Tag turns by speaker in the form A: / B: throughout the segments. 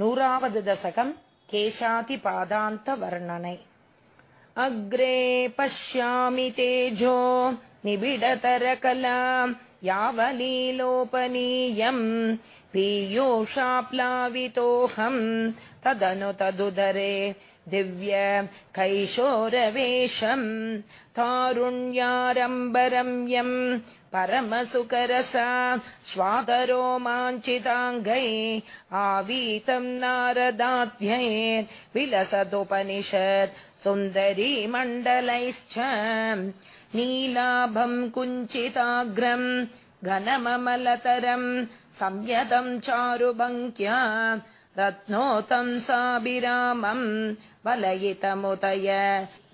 A: नूरावद् दशकम् केशातिपादान्तवर्णने। अग्रे पश्यामि तेजो निबिडतरकला यावलीलोपनीयम् पीयूषाप्लावितोऽहम् तदनु तदुदरे दिव्य कैशोरवेशम् तारुण्यारम्बरम्यम् परमसुकरसा स्वादरो माञ्चिताङ्गै आवीतम् नारदाध्यै विलसदुपनिषत् सुन्दरी मण्डलैश्च नीलाभम् कुञ्चिताग्रम् घनममलतरम् संयतम् चारुबङ्क्या रत्नोतम् साभिरामम् वलयितमुदय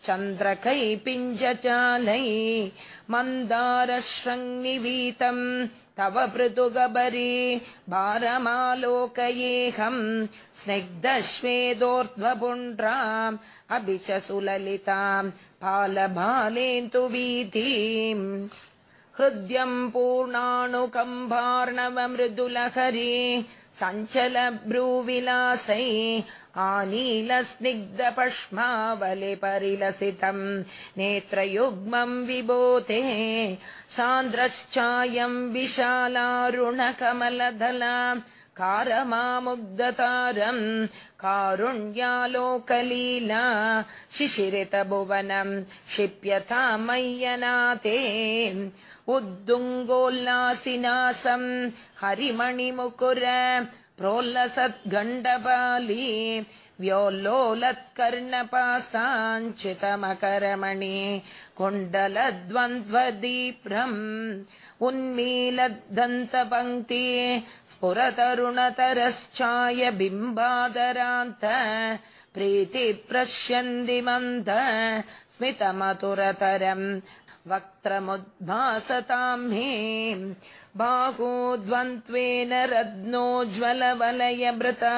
A: चन्द्रकै पिञ्जचालै मन्दारश्रङ्निवीतम् तव पृथुगबरी भारमालोकयेऽहम् स्निग्धश्वेदोर्ध्वपुण्ड्रा अपि च सुललिताम् पालबालेन्तु वीथीम्। हृद्यम् पूर्णानुकम्भार्णव मृदुलहरी सञ्चलभ्रूविलासै आनीलस्निग्धपष्मावलि परिलसितम् नेत्रयुग्मम् विबोधे सान्द्रश्चायम् विशालारुणकमलदला कारमामुग्धतारम् कारुण्यालोकलीला शिशिरितभुवनम् क्षिप्यता मय्यनाते उद्दुङ्गोल्लासिनासम् हरिमणिमुकुर प्रोल्लसद्गण्डपाली व्योल्लोलत्कर्णपासाञ्चितमकरमणि कुण्डलद्वन्द्वदीप्रम् उन्मीलद्दन्तपङ्क्ति स्फुरतरुणतरश्चाय बिम्बादरान्त प्रीतिप्रश्यन्दिमन्द स्मितमतुरतरम् वक्त्रमुद्भासताम् मे बाहोद्वन्द्वेन रत्नोज्ज्वलवलयभृता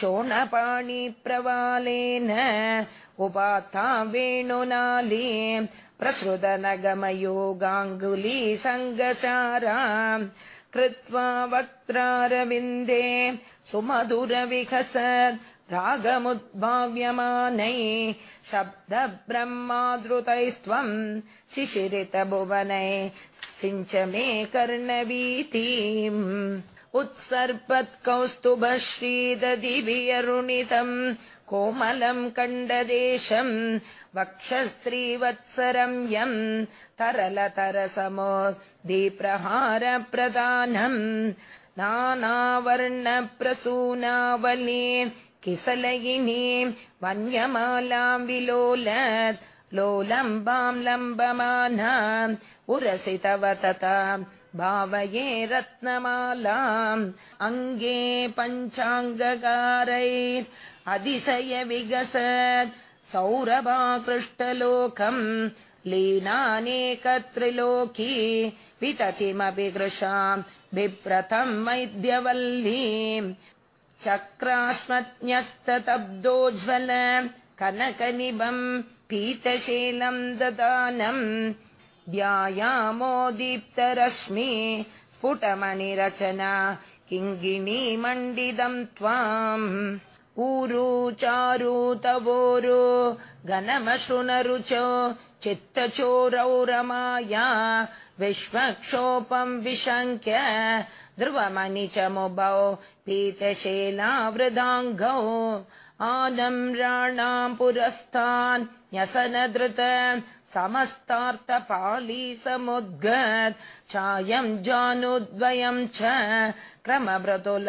A: शोणपाणिप्रवालेन उपाता वेणुनाली प्रसृतनगमयो गाङ्गुली सङ्गसारा कृत्वा वक्त्रारविन्दे सुमधुरविकसत् रागमुद्भाव्यमानै शब्दब्रह्मादृतैस्त्वम् शिशिरितभुवनै सिञ्च मे कर्णवीतीम् उत्सर्पत्कौस्तुभश्रीदधिभियरुणितम् कोमलम् कण्डदेशम् वक्षश्रीवत्सरम् यम् तरलतरसमो दीप्रहारप्रदानम् नानावर्णप्रसूनावली किसलयिनी वन्यमालाम् विलोलत् लोलम्बाम् लम्बमाना उरसि तव तथा भावये रत्नमालाम् अङ्गे पञ्चाङ्गकारैर् अतिशय विगसत् सौरभाकृष्टलोकम् लीनानेकत्रिलोकी विततिमपि कृशाम् बिप्रतम् वैद्यवल्लीम् चक्रास्मज्ञस्तब्दोज्ज्वल कनकनिबम् पीतशीलम् ददानम् ध्यायामो दीप्तरश्मि स्फुटमणिरचना किङ्गिणीमण्डितम् त्वाम् ऊरु चारु तवोरु घनमशृणरुचो चित्तचोरौ रमाया विश्वक्षोपम् विशङ्क्य ध्रुवमणि च मुभौ पीतशेलावृदाङ्गौ आनम्राणाम् पुरस्तान् न्यसनधृत समस्तार्थपाली समुद्गत् चायम् जानुद्वयम् च क्रमव्रतुल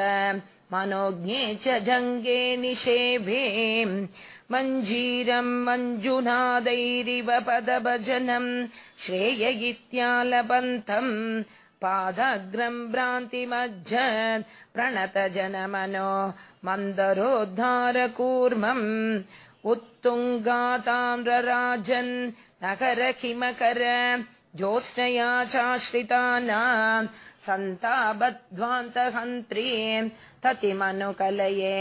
A: मनोज्ञे च जङ्गे निषेभे मञ्जीरम् मञ्जुनादैरिव पदभजनम् श्रेय इत्यालपन्तम् पादग्रम् भ्रान्तिमज्जत् प्रणतजनमनो मन्दरोद्धारकूर्मम् उत्तुङ्गाताम्रराजन् नगर किमकर ज्योत्स्नया चाश्रितानाम् सन्ताबध्वान्तहन्त्री ततिमनुकलये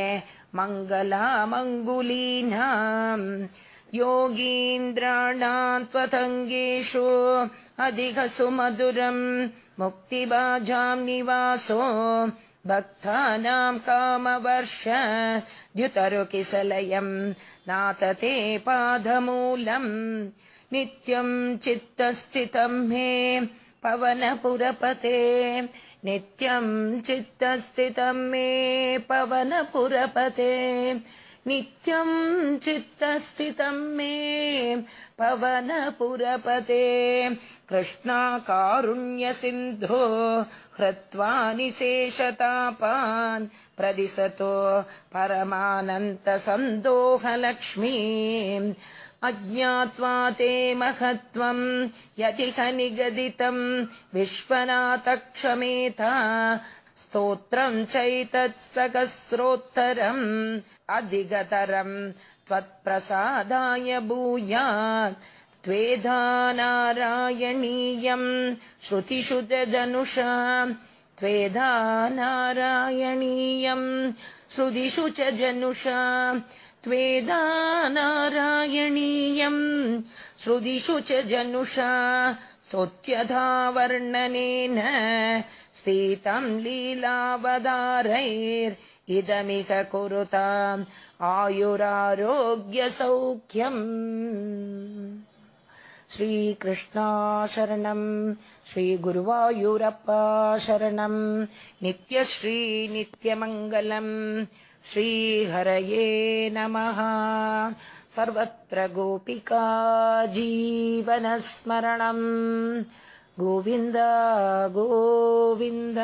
A: मङ्गलामङ्गुलीनाम् योगीन्द्राणाम् त्वतङ्गेषु अधिकसुमधुरम् मुक्तिबाजाम् निवासो भक्तानाम् कामवर्ष द्युतरुकिसलयम् नातते पादमूलम् नित्यम् चित्तस्थितम् मे पवनपुरपते नित्यम् चित्तस्थितम् मे पवनपुरपते नित्यम् चित्तस्थितम् मे पवनपुरपते कृष्णाकारुण्यसिन्धो हृत्वा निशेषतापान् प्रदिशतो परमानन्तसन्दोहलक्ष्मी अज्ञात्वा ते महत्त्वम् यदिह निगदितम् विश्वनाथक्षमेता स्तोत्रम् चैतत्सहस्रोत्तरम् अधिगतरम् त्वत्प्रसादाय भूयात् त्वेधा नारायणीयम् श्रुतिषु जनुषा त्वेधा नारायणीयम् श्रुतिषु च जनुषा त्वेधा नारायणीयम्। श्रुतिषु च जनुषा स्तोत्यधा वर्णनेन। स्फीतम् लीलावदारैर् कुरुताम् आयुरारोग्यसौख्यम्। श्रीकृष्णा शरणम् श्रीगुरुवायुरप्पा शरणम् नित्यश्री नित्यमङ्गलम् श्रीहरये नमः। सर्वत्र गोपिका जीवनस्मरणम्। गोविन्द गोविन्द